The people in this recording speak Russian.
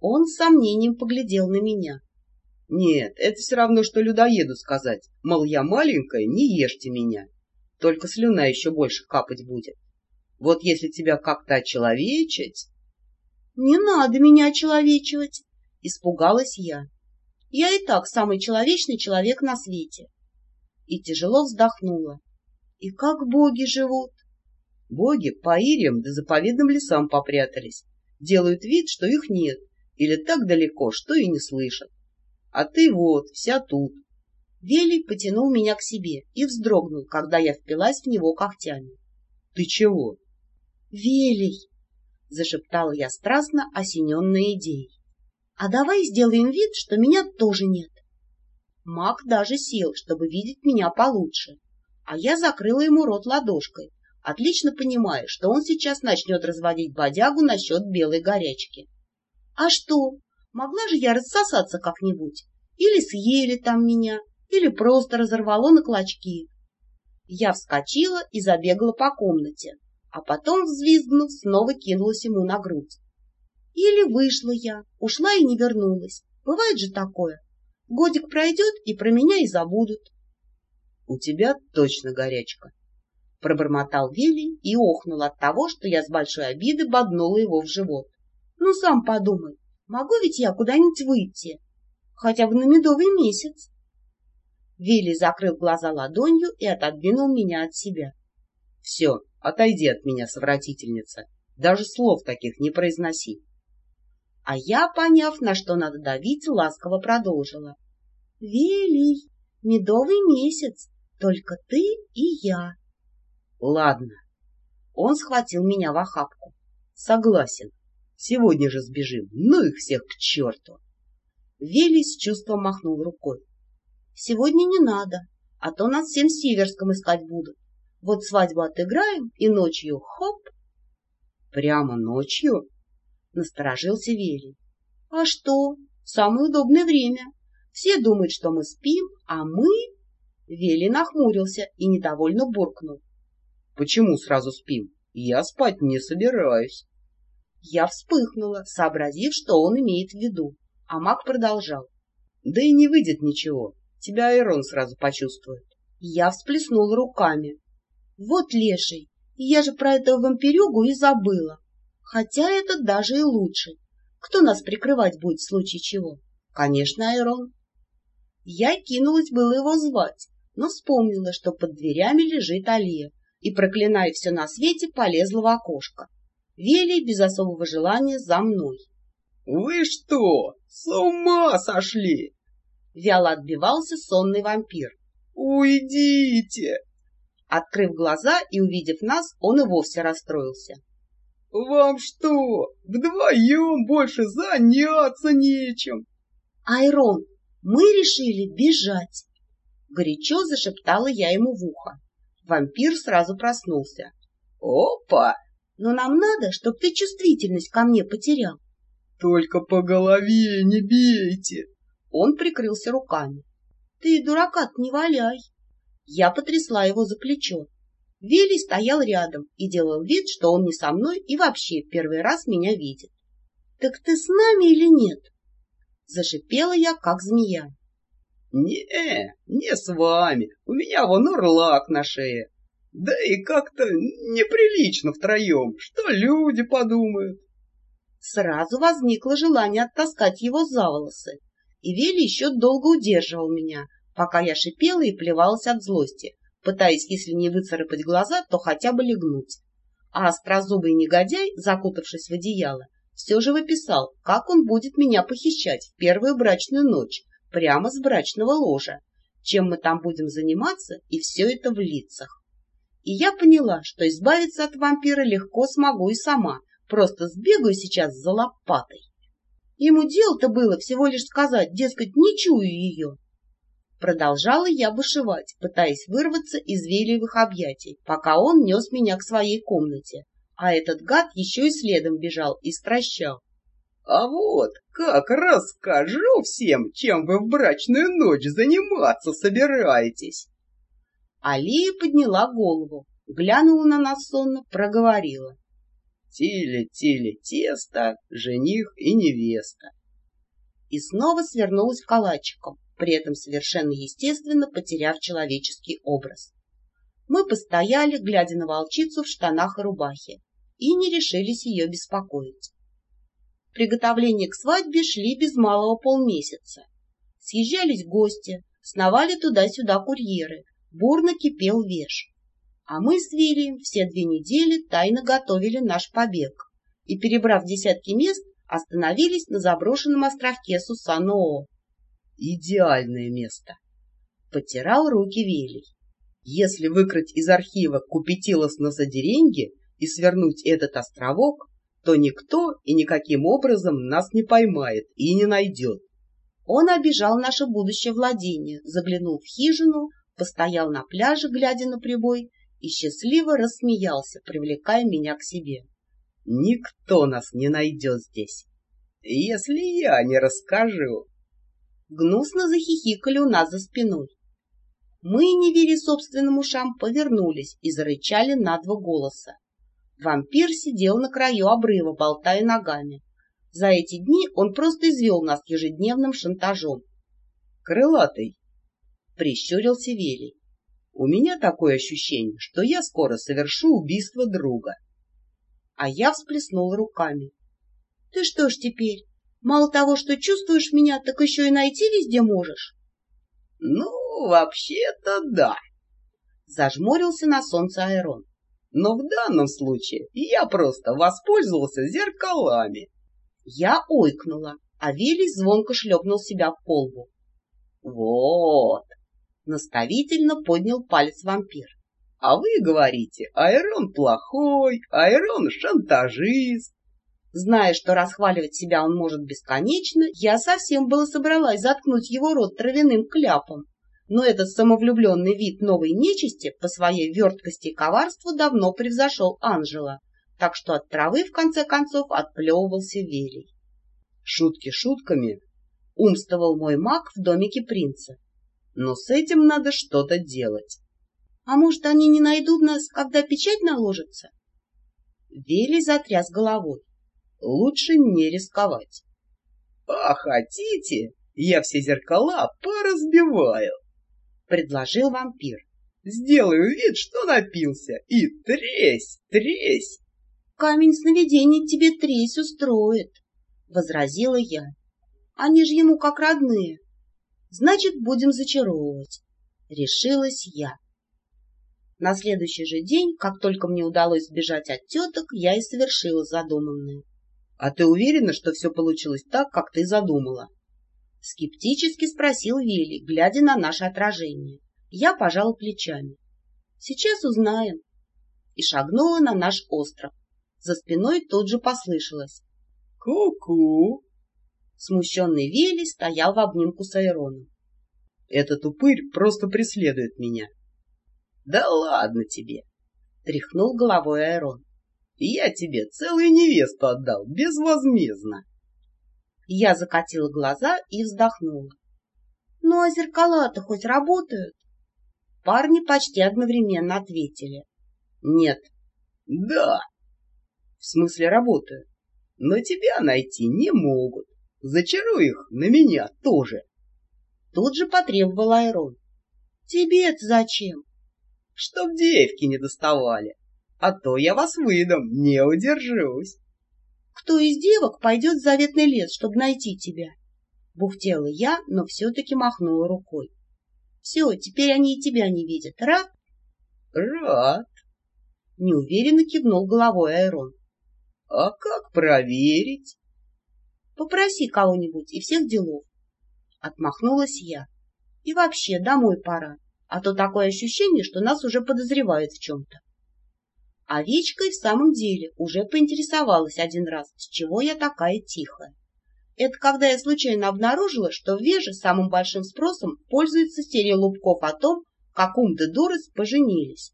Он с сомнением поглядел на меня. Нет, это все равно, что людоеду сказать. Мол, я маленькая, не ешьте меня. Только слюна еще больше капать будет. Вот если тебя как-то очеловечить... — Не надо меня очеловечивать, — испугалась я. Я и так самый человечный человек на свете. И тяжело вздохнула. И как боги живут? Боги по ириям да заповедным лесам попрятались. Делают вид, что их нет, или так далеко, что и не слышат. А ты вот, вся тут. Велий потянул меня к себе и вздрогнул, когда я впилась в него когтями. — Ты чего? — Велий! — зашептала я страстно, осененная идеей. — А давай сделаем вид, что меня тоже нет. Маг даже сел, чтобы видеть меня получше, а я закрыла ему рот ладошкой, отлично понимая, что он сейчас начнет разводить бодягу насчет белой горячки. А что, могла же я рассосаться как-нибудь? Или съели там меня, или просто разорвало на клочки. Я вскочила и забегала по комнате, а потом, взвизгнув, снова кинулась ему на грудь. Или вышла я, ушла и не вернулась. Бывает же такое. Годик пройдет, и про меня и забудут. — У тебя точно горячка, — пробормотал Вилли и охнул от того, что я с большой обиды боднула его в живот. — Ну, сам подумай, могу ведь я куда-нибудь выйти? Хотя бы на медовый месяц. Вилли закрыл глаза ладонью и отодвинул меня от себя. — Все, отойди от меня, совратительница. Даже слов таких не произноси. А я, поняв, на что надо давить, ласково продолжила. — Вилли, медовый месяц, только ты и я. — Ладно. Он схватил меня в охапку. — Согласен. Сегодня же сбежим. Ну их всех к черту. Вилли с чувством махнул рукой. Сегодня не надо, а то нас всем северском искать будут. Вот свадьбу отыграем, и ночью хоп. Прямо ночью? Насторожился Вели. А что? Самое удобное время. Все думают, что мы спим, а мы... Вели нахмурился и недовольно буркнул. Почему сразу спим? Я спать не собираюсь. Я вспыхнула, сообразив, что он имеет в виду, а маг продолжал. Да и не выйдет ничего. Тебя Айрон сразу почувствует. Я всплеснула руками. Вот леший, я же про этого вампирюгу и забыла. Хотя это даже и лучше. Кто нас прикрывать будет в случае чего? Конечно, Айрон. Я кинулась было его звать, но вспомнила, что под дверями лежит Алия, и, проклиная все на свете, полезла в окошко. Вели без особого желания за мной. — Вы что, с ума сошли? Вяло отбивался сонный вампир. «Уйдите!» Открыв глаза и увидев нас, он и вовсе расстроился. «Вам что, вдвоем больше заняться нечем?» «Айрон, мы решили бежать!» Горячо зашептала я ему в ухо. Вампир сразу проснулся. «Опа!» «Но нам надо, чтоб ты чувствительность ко мне потерял». «Только по голове не бейте!» Он прикрылся руками. — Ты, дурака не валяй! Я потрясла его за плечо. Вилли стоял рядом и делал вид, что он не со мной и вообще первый раз меня видит. — Так ты с нами или нет? Зашипела я, как змея. — Не, не с вами. У меня вон урлак на шее. Да и как-то неприлично втроем. Что люди подумают? Сразу возникло желание оттаскать его за волосы и Вели еще долго удерживал меня, пока я шипела и плевалась от злости, пытаясь, если не выцарапать глаза, то хотя бы легнуть. А острозубый негодяй, закутавшись в одеяло, все же выписал, как он будет меня похищать в первую брачную ночь, прямо с брачного ложа, чем мы там будем заниматься, и все это в лицах. И я поняла, что избавиться от вампира легко смогу и сама, просто сбегаю сейчас за лопатой. Ему дело-то было всего лишь сказать, дескать, не чую ее. Продолжала я бушевать, пытаясь вырваться из велевых объятий, пока он нес меня к своей комнате, а этот гад еще и следом бежал и стращал. — А вот как расскажу всем, чем вы в брачную ночь заниматься собираетесь. Алия подняла голову, глянула на нас сонно, проговорила. — Тили-тили тесто, жених и невеста. И снова свернулась калачиком, при этом совершенно естественно потеряв человеческий образ. Мы постояли, глядя на волчицу в штанах и рубахе, и не решились ее беспокоить. Приготовления к свадьбе шли без малого полмесяца. Съезжались гости, сновали туда-сюда курьеры, бурно кипел веш. А мы с Вилием все две недели тайно готовили наш побег и, перебрав десятки мест, остановились на заброшенном островке Сусаноо. Идеальное место. Потирал руки Велий. Если выкрать из архива Купетилос на Садеренье и свернуть этот островок, то никто и никаким образом нас не поймает и не найдет. Он обижал наше будущее владение, заглянул в хижину, постоял на пляже, глядя на прибой, и счастливо рассмеялся, привлекая меня к себе. Никто нас не найдет здесь, если я не расскажу. Гнусно захихикали у нас за спиной. Мы, не веря собственным ушам, повернулись и зарычали на два голоса. Вампир сидел на краю обрыва, болтая ногами. За эти дни он просто извел нас ежедневным шантажом. «Крылатый!» — прищурился Велий. «У меня такое ощущение, что я скоро совершу убийство друга». А я всплеснула руками. «Ты что ж теперь, мало того, что чувствуешь меня, так еще и найти везде можешь?» «Ну, вообще-то да», — зажмурился на солнце Айрон. «Но в данном случае я просто воспользовался зеркалами». Я ойкнула, а Вилли звонко шлепнул себя в полбу. «Вот!» — наставительно поднял палец вампир. «А вы говорите, Айрон плохой, Айрон шантажист». Зная, что расхваливать себя он может бесконечно, я совсем было собралась заткнуть его рот травяным кляпом. Но этот самовлюбленный вид новой нечисти по своей верткости и коварству давно превзошел Анжела, так что от травы, в конце концов, отплевывался Велий. Шутки шутками, умствовал мой маг в домике принца. Но с этим надо что-то делать. А может, они не найдут нас, когда печать наложится? Велий затряс головой. Лучше не рисковать. — А хотите, я все зеркала поразбиваю? — предложил вампир. — Сделаю вид, что напился, и тресь, тресь. — Камень сновидений тебе тресь устроит, — возразила я. — Они же ему как родные. Значит, будем зачаровывать. Решилась я. На следующий же день, как только мне удалось сбежать от теток, я и совершила задуманное. — А ты уверена, что все получилось так, как ты задумала? — скептически спросил Вилли, глядя на наше отражение. Я пожала плечами. — Сейчас узнаем. И шагнула на наш остров. За спиной тут же послышалось. «Ку-ку!» Смущенный Вилли стоял в обнимку с Айроном. «Этот упырь просто преследует меня». «Да ладно тебе!» — тряхнул головой Айрон. Я тебе целую невесту отдал, безвозмездно. Я закатила глаза и вздохнула. Ну, а зеркала-то хоть работают? Парни почти одновременно ответили. Нет. Да. В смысле работают. Но тебя найти не могут. Зачаруй их на меня тоже. Тут же потребовал Айрон. Тебе-то зачем? Чтоб девки не доставали а то я вас выдам, не удержусь. Кто из девок пойдет в заветный лес, чтобы найти тебя? Бухтела я, но все-таки махнула рукой. Все, теперь они и тебя не видят. Рад? Рад. Неуверенно кивнул головой Айрон. А как проверить? Попроси кого-нибудь и всех делов. Отмахнулась я. И вообще, домой пора, а то такое ощущение, что нас уже подозревают в чем-то. Овечка и в самом деле уже поинтересовалась один раз, с чего я такая тихая. Это когда я случайно обнаружила, что в Веже самым большим спросом пользуется серия лубков о том, как ум да дурость поженились.